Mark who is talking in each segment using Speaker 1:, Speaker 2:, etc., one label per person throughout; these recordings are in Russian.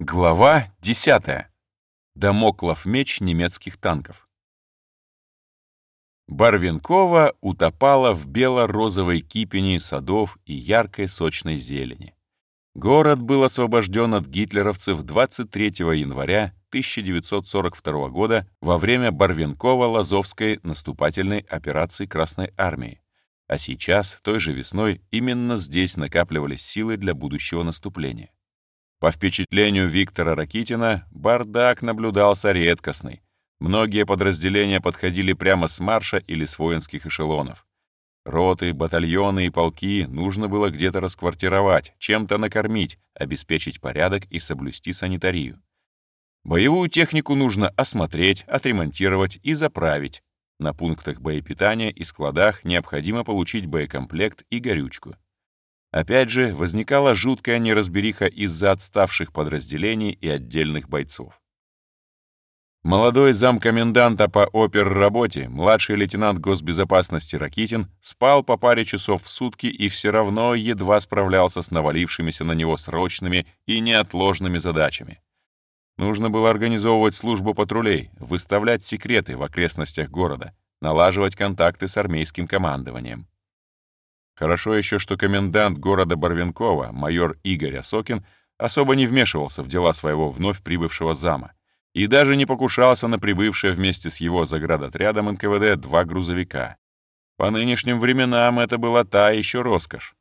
Speaker 1: Глава 10. Дамоклов меч немецких танков. Барвинкова утопала в бело-розовой кипени садов и яркой сочной зелени. Город был освобожден от гитлеровцев 23 января 1942 года во время Барвинкова-Лазовской наступательной операции Красной Армии. А сейчас, той же весной, именно здесь накапливались силы для будущего наступления. По впечатлению Виктора Ракитина, бардак наблюдался редкостный. Многие подразделения подходили прямо с марша или с воинских эшелонов. Роты, батальоны и полки нужно было где-то расквартировать, чем-то накормить, обеспечить порядок и соблюсти санитарию. Боевую технику нужно осмотреть, отремонтировать и заправить. На пунктах боепитания и складах необходимо получить боекомплект и горючку. Опять же, возникала жуткая неразбериха из-за отставших подразделений и отдельных бойцов. Молодой замкоменданта по оперработе, младший лейтенант госбезопасности Ракитин, спал по паре часов в сутки и все равно едва справлялся с навалившимися на него срочными и неотложными задачами. Нужно было организовывать службу патрулей, выставлять секреты в окрестностях города, налаживать контакты с армейским командованием. Хорошо еще, что комендант города Барвинкова, майор Игорь Осокин, особо не вмешивался в дела своего вновь прибывшего зама и даже не покушался на прибывшее вместе с его заградотрядом НКВД два грузовика. По нынешним временам это была та еще роскошь.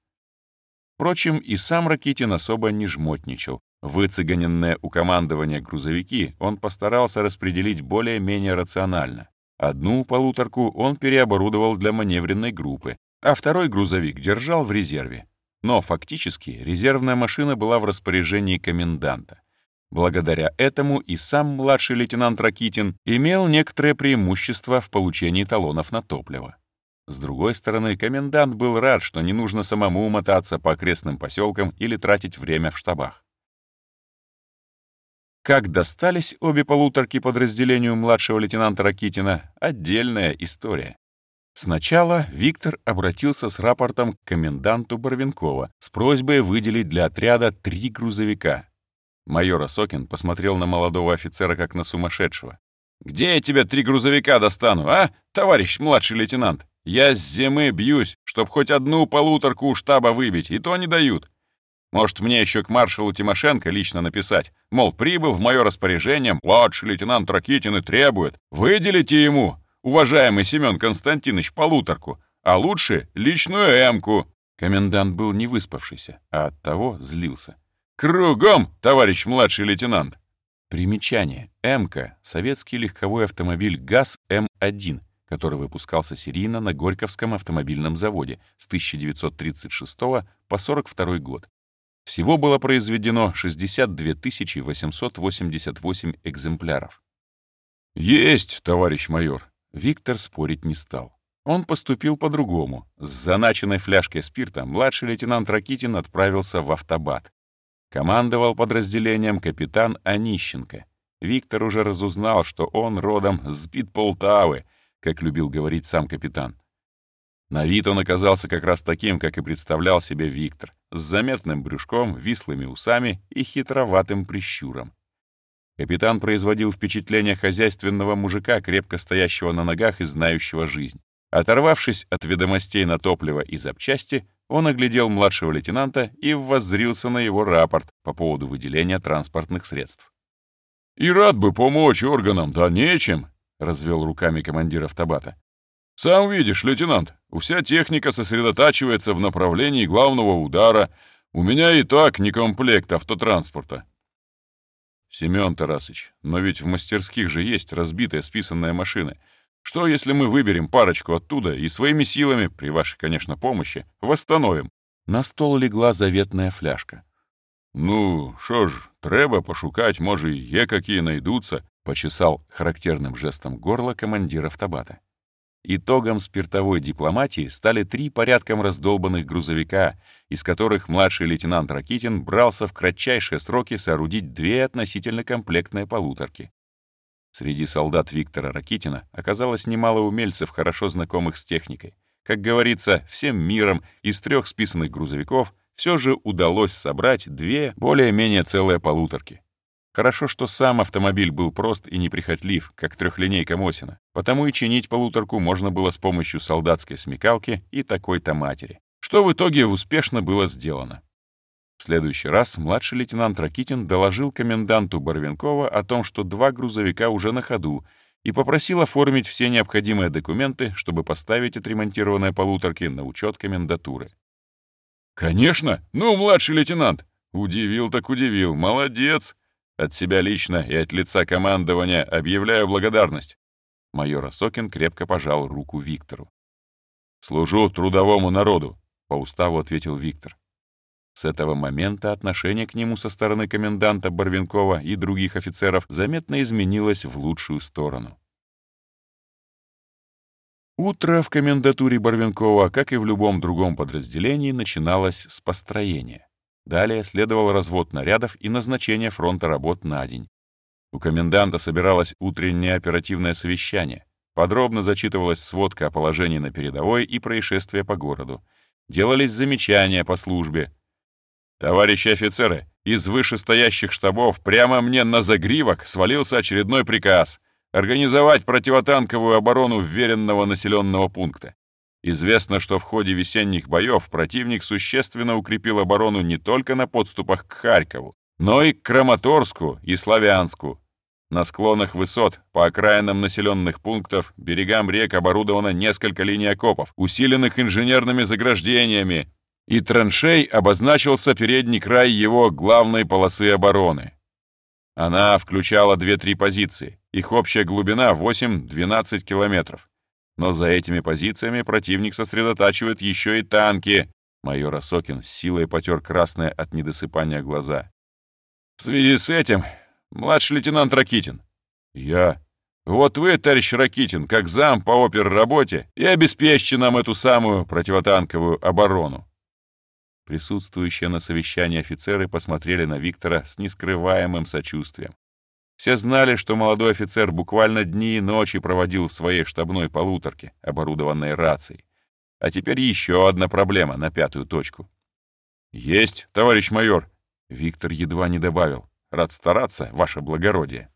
Speaker 1: Впрочем, и сам Ракитин особо не жмотничал. Выцыганенные у командования грузовики он постарался распределить более-менее рационально. Одну полуторку он переоборудовал для маневренной группы, а второй грузовик держал в резерве. Но фактически резервная машина была в распоряжении коменданта. Благодаря этому и сам младший лейтенант Ракитин имел некоторое преимущество в получении талонов на топливо. С другой стороны, комендант был рад, что не нужно самому мотаться по окрестным поселкам или тратить время в штабах. Как достались обе полуторки подразделению младшего лейтенанта Ракитина — отдельная история. Сначала Виктор обратился с рапортом к коменданту Барвинкова с просьбой выделить для отряда три грузовика. Майор Осокин посмотрел на молодого офицера как на сумасшедшего. «Где я тебе три грузовика достану, а, товарищ младший лейтенант? Я с зимы бьюсь, чтоб хоть одну полуторку у штаба выбить, и то не дают. Может, мне еще к маршалу Тимошенко лично написать, мол, прибыл в мое распоряжение младший лейтенант Ракитин и требует, выделите ему, уважаемый Семен Константинович, полуторку, а лучше личную эмку». Комендант был не выспавшийся, а оттого злился. «Кругом, товарищ младший лейтенант!» Примечание. «Эмка» — советский легковой автомобиль ГАЗ-М1, который выпускался серийно на Горьковском автомобильном заводе с 1936 по 42 год. Всего было произведено 62 888 экземпляров. «Есть, товарищ майор!» Виктор спорить не стал. Он поступил по-другому. С заначенной фляжкой спирта младший лейтенант Ракитин отправился в автобат. Командовал подразделением капитан Онищенко. Виктор уже разузнал, что он родом с Полтавы, как любил говорить сам капитан. На вид он оказался как раз таким, как и представлял себе Виктор, с заметным брюшком, вислыми усами и хитроватым прищуром. Капитан производил впечатление хозяйственного мужика, крепко стоящего на ногах и знающего жизнь. Оторвавшись от ведомостей на топливо и запчасти, он оглядел младшего лейтенанта и воззрился на его рапорт по поводу выделения транспортных средств. «И рад бы помочь органам, да нечем», — развел руками командир автобата. «Сам видишь, лейтенант, вся техника сосредотачивается в направлении главного удара. У меня и так не комплект автотранспорта. «Семен Тарасыч, но ведь в мастерских же есть разбитая списанная машина. Что, если мы выберем парочку оттуда и своими силами, при вашей, конечно, помощи, восстановим?» На стол легла заветная фляжка. «Ну, что ж, треба пошукать, может, и е какие найдутся», — почесал характерным жестом горло командир автобата. Итогом спиртовой дипломатии стали три порядком раздолбанных грузовика, из которых младший лейтенант Ракитин брался в кратчайшие сроки соорудить две относительно комплектные полуторки. Среди солдат Виктора Ракитина оказалось немало умельцев, хорошо знакомых с техникой. Как говорится, всем миром из трех списанных грузовиков все же удалось собрать две более-менее целые полуторки. Хорошо, что сам автомобиль был прост и неприхотлив, как трехлинейка Мосина, потому и чинить полуторку можно было с помощью солдатской смекалки и такой-то матери, что в итоге успешно было сделано. В следующий раз младший лейтенант Ракитин доложил коменданту Барвинкова о том, что два грузовика уже на ходу, и попросил оформить все необходимые документы, чтобы поставить отремонтированные полуторки на учет комендатуры. «Конечно! Ну, младший лейтенант! Удивил так удивил! Молодец!» От себя лично и от лица командования объявляю благодарность. Майор Осокин крепко пожал руку Виктору. «Служу трудовому народу», — по уставу ответил Виктор. С этого момента отношение к нему со стороны коменданта Барвинкова и других офицеров заметно изменилось в лучшую сторону. Утро в комендатуре Барвинкова, как и в любом другом подразделении, начиналось с построения. Далее следовал развод нарядов и назначение фронта работ на день. У коменданта собиралось утреннее оперативное совещание. Подробно зачитывалась сводка о положении на передовой и происшествия по городу. Делались замечания по службе. «Товарищи офицеры, из вышестоящих штабов прямо мне на загривок свалился очередной приказ — организовать противотанковую оборону вверенного населенного пункта. Известно, что в ходе весенних боев противник существенно укрепил оборону не только на подступах к Харькову, но и к Краматорску и Славянску. На склонах высот, по окраинам населенных пунктов, берегам рек оборудовано несколько линий окопов, усиленных инженерными заграждениями, и траншей обозначился передний край его главной полосы обороны. Она включала две-три позиции, их общая глубина 8-12 километров. Но за этими позициями противник сосредотачивает еще и танки. Майор Осокин с силой потер красное от недосыпания глаза. В связи с этим, младший лейтенант Ракитин. Я. Вот вы, товарищ Ракитин, как зам по оперработе, и обеспечьте нам эту самую противотанковую оборону. Присутствующие на совещании офицеры посмотрели на Виктора с нескрываемым сочувствием. Все знали, что молодой офицер буквально дни и ночи проводил в своей штабной полуторке, оборудованной рацией. А теперь еще одна проблема на пятую точку. «Есть, товарищ майор!» Виктор едва не добавил. «Рад стараться, ваше благородие!»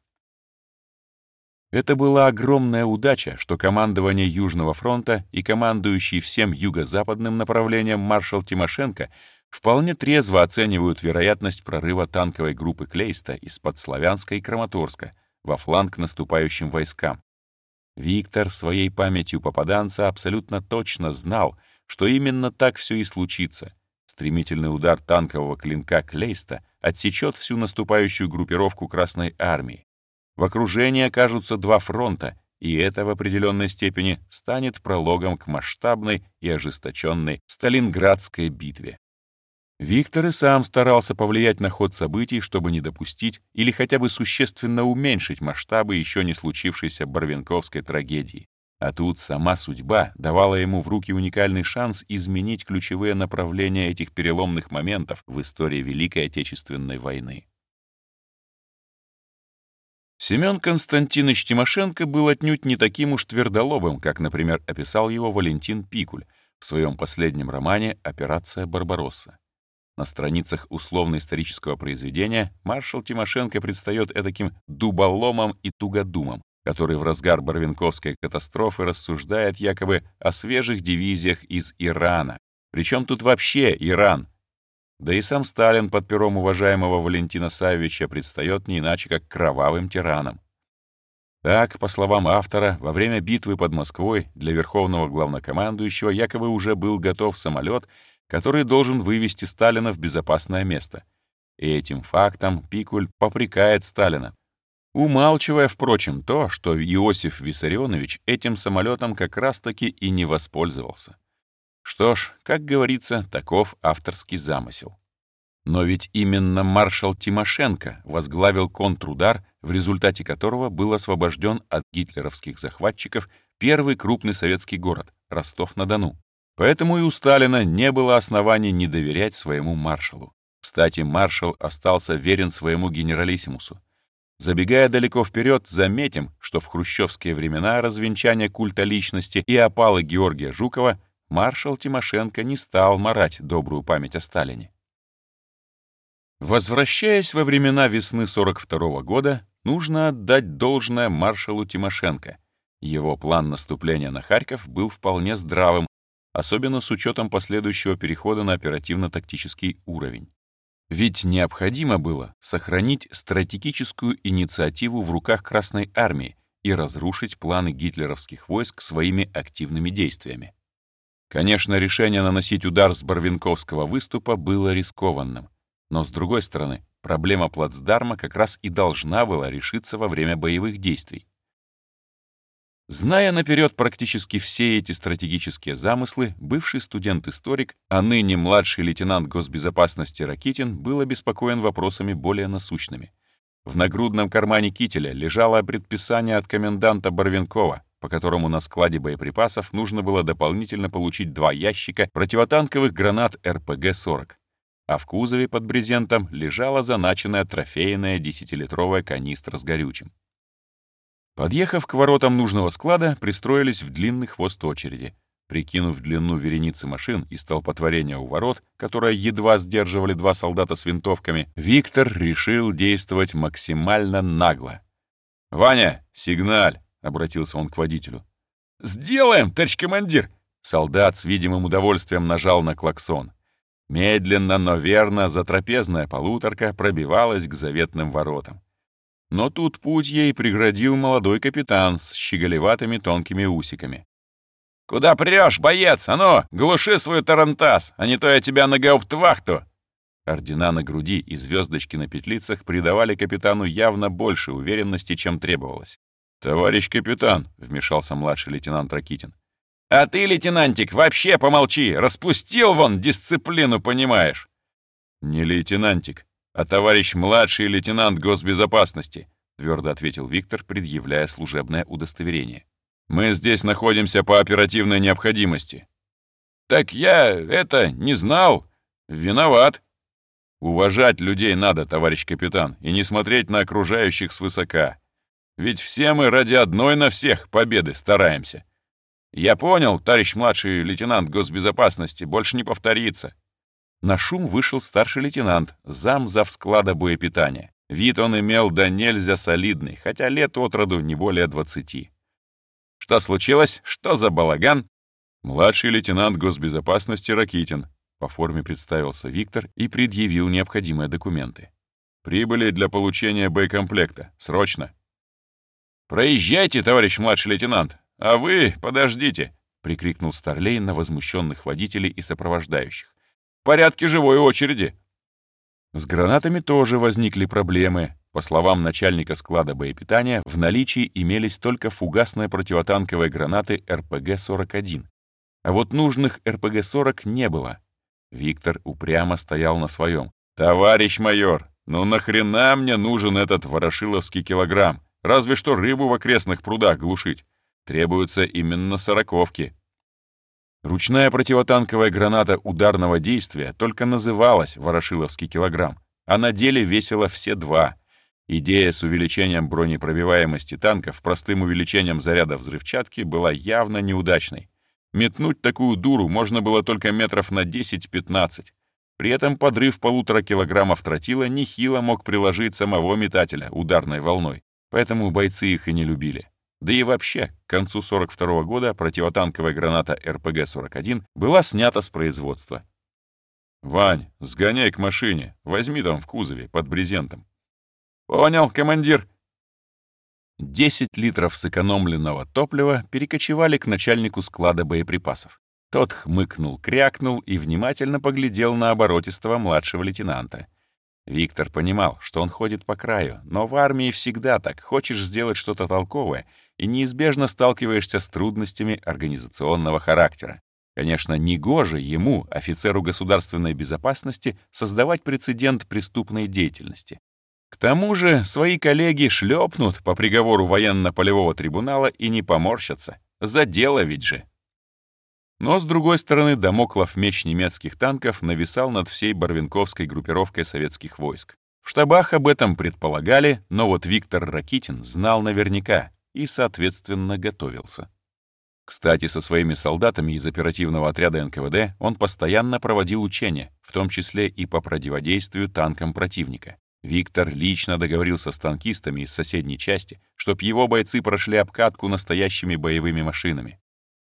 Speaker 1: Это была огромная удача, что командование Южного фронта и командующий всем юго-западным направлением маршал Тимошенко вполне трезво оценивают вероятность прорыва танковой группы Клейста из-под Славянска и Краматорска во фланг наступающим войскам. Виктор своей памятью попаданца абсолютно точно знал, что именно так все и случится. Стремительный удар танкового клинка Клейста отсечет всю наступающую группировку Красной Армии. В окружении окажутся два фронта, и это в определенной степени станет прологом к масштабной и ожесточенной Сталинградской битве. Виктор и сам старался повлиять на ход событий, чтобы не допустить или хотя бы существенно уменьшить масштабы еще не случившейся Барвинковской трагедии. А тут сама судьба давала ему в руки уникальный шанс изменить ключевые направления этих переломных моментов в истории Великой Отечественной войны. Семен Константинович Тимошенко был отнюдь не таким уж твердолобым, как, например, описал его Валентин Пикуль в своем последнем романе «Операция Барбаросса». На страницах условно-исторического произведения маршал Тимошенко предстает этаким дуболомом и тугодумом, который в разгар Барвинковской катастрофы рассуждает якобы о свежих дивизиях из Ирана. Причем тут вообще Иран? Да и сам Сталин под пером уважаемого Валентина Савича предстает не иначе, как кровавым тираном. Так, по словам автора, во время битвы под Москвой для верховного главнокомандующего якобы уже был готов самолет, который должен вывести Сталина в безопасное место. И этим фактом Пикуль попрекает Сталина, умалчивая, впрочем, то, что Иосиф Виссарионович этим самолетом как раз-таки и не воспользовался. Что ж, как говорится, таков авторский замысел. Но ведь именно маршал Тимошенко возглавил контрудар, в результате которого был освобожден от гитлеровских захватчиков первый крупный советский город — Ростов-на-Дону. Поэтому и у Сталина не было оснований не доверять своему маршалу. Кстати, маршал остался верен своему генералиссимусу. Забегая далеко вперед, заметим, что в хрущевские времена развенчания культа личности и опалы Георгия Жукова маршал Тимошенко не стал марать добрую память о Сталине. Возвращаясь во времена весны 42 -го года, нужно отдать должное маршалу Тимошенко. Его план наступления на Харьков был вполне здравым, особенно с учетом последующего перехода на оперативно-тактический уровень. Ведь необходимо было сохранить стратегическую инициативу в руках Красной Армии и разрушить планы гитлеровских войск своими активными действиями. Конечно, решение наносить удар с Барвинковского выступа было рискованным. Но, с другой стороны, проблема плацдарма как раз и должна была решиться во время боевых действий. Зная наперед практически все эти стратегические замыслы, бывший студент-историк, а ныне младший лейтенант госбезопасности Ракитин был обеспокоен вопросами более насущными. В нагрудном кармане кителя лежало предписание от коменданта Барвинкова, по которому на складе боеприпасов нужно было дополнительно получить два ящика противотанковых гранат РПГ-40 а в кузове под брезентом лежала заначенная трофейная десятилитровая канистра с горючим. Подъехав к воротам нужного склада, пристроились в длинный хвост очереди. Прикинув длину вереницы машин и столпотворения у ворот, которое едва сдерживали два солдата с винтовками, Виктор решил действовать максимально нагло. «Ваня, сигналь!» — обратился он к водителю. «Сделаем, товарищ командир!» Солдат с видимым удовольствием нажал на клаксон. Медленно, но верно затрапезная полуторка пробивалась к заветным воротам. Но тут путь ей преградил молодой капитан с щеголеватыми тонкими усиками. «Куда прешь, боец? А ну, глуши свой тарантас, а не то я тебя на гауптвахту!» Ордена на груди и звездочки на петлицах придавали капитану явно больше уверенности, чем требовалось. «Товарищ капитан», — вмешался младший лейтенант Ракитин, а ты, лейтенантик, вообще помолчи, распустил вон дисциплину, понимаешь? Не лейтенантик, а товарищ младший лейтенант госбезопасности, твердо ответил Виктор, предъявляя служебное удостоверение. Мы здесь находимся по оперативной необходимости. Так я это не знал. Виноват. Уважать людей надо, товарищ капитан, и не смотреть на окружающих свысока. Ведь все мы ради одной на всех победы стараемся. «Я понял, товарищ младший лейтенант госбезопасности, больше не повторится». На шум вышел старший лейтенант, зам завсклада боепитания. Вид он имел да нельзя солидный, хотя лет от роду не более двадцати. «Что случилось? Что за балаган?» «Младший лейтенант госбезопасности Ракитин», по форме представился Виктор и предъявил необходимые документы. «Прибыли для получения боекомплекта. Срочно!» «Проезжайте, товарищ младший лейтенант. «А вы подождите!» — прикрикнул Старлей на возмущенных водителей и сопровождающих. «В порядке живой очереди!» С гранатами тоже возникли проблемы. По словам начальника склада боепитания, в наличии имелись только фугасные противотанковые гранаты РПГ-41. А вот нужных РПГ-40 не было. Виктор упрямо стоял на своем. «Товарищ майор, ну нахрена мне нужен этот ворошиловский килограмм? Разве что рыбу в окрестных прудах глушить. Требуются именно сороковки. Ручная противотанковая граната ударного действия только называлась «Ворошиловский килограмм», а на деле весила все два. Идея с увеличением бронепробиваемости танков простым увеличением заряда взрывчатки была явно неудачной. Метнуть такую дуру можно было только метров на 10-15. При этом подрыв полутора килограммов тротила нехило мог приложить самого метателя ударной волной, поэтому бойцы их и не любили. Да и вообще, к концу 42 -го года противотанковая граната РПГ-41 была снята с производства. «Вань, сгоняй к машине, возьми там в кузове, под брезентом». «Понял, командир». 10 литров сэкономленного топлива перекочевали к начальнику склада боеприпасов. Тот хмыкнул, крякнул и внимательно поглядел на оборотистого младшего лейтенанта. Виктор понимал, что он ходит по краю, но в армии всегда так. Хочешь сделать что-то толковое — и неизбежно сталкиваешься с трудностями организационного характера. Конечно, негоже ему, офицеру государственной безопасности, создавать прецедент преступной деятельности. К тому же свои коллеги шлепнут по приговору военно-полевого трибунала и не поморщатся. За дело ведь же. Но, с другой стороны, домоклов меч немецких танков нависал над всей барвинковской группировкой советских войск. В штабах об этом предполагали, но вот Виктор Ракитин знал наверняка, и, соответственно, готовился. Кстати, со своими солдатами из оперативного отряда НКВД он постоянно проводил учения, в том числе и по противодействию танкам противника. Виктор лично договорился с танкистами из соседней части, чтоб его бойцы прошли обкатку настоящими боевыми машинами.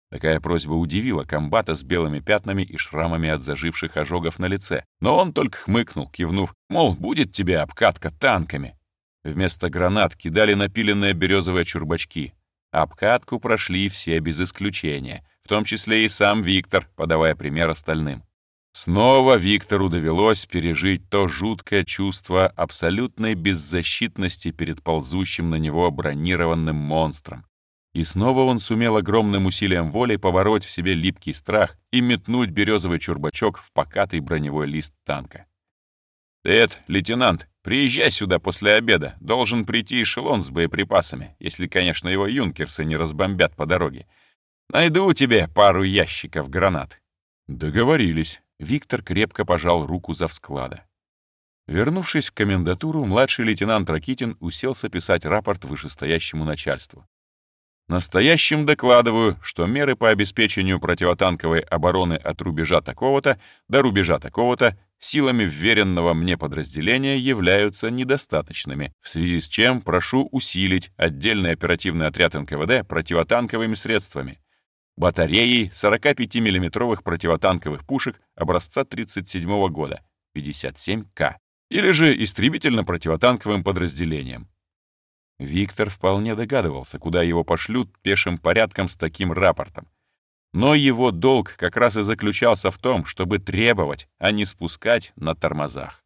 Speaker 1: Такая просьба удивила комбата с белыми пятнами и шрамами от заживших ожогов на лице, но он только хмыкнул, кивнув, мол, будет тебе обкатка танками. Вместо гранат кидали напиленные березовые чурбачки. Обкатку прошли все без исключения, в том числе и сам Виктор, подавая пример остальным. Снова Виктору довелось пережить то жуткое чувство абсолютной беззащитности перед ползущим на него бронированным монстром. И снова он сумел огромным усилием воли побороть в себе липкий страх и метнуть березовый чурбачок в покатый броневой лист танка. «Эд, лейтенант, приезжай сюда после обеда. Должен прийти эшелон с боеприпасами, если, конечно, его юнкерсы не разбомбят по дороге. Найду тебе пару ящиков гранат». Договорились. Виктор крепко пожал руку за всклада. Вернувшись в комендатуру, младший лейтенант Ракитин уселся писать рапорт вышестоящему начальству. Настоящим докладываю, что меры по обеспечению противотанковой обороны от рубежа такого-то до рубежа такого-то силами вверенного мне подразделения являются недостаточными, в связи с чем прошу усилить отдельный оперативный отряд НКВД противотанковыми средствами. Батареей 45 миллиметровых противотанковых пушек образца 1937 года, 57К, или же истребительно-противотанковым подразделением, Виктор вполне догадывался, куда его пошлют пешим порядком с таким рапортом. Но его долг как раз и заключался в том, чтобы требовать, а не спускать на тормозах.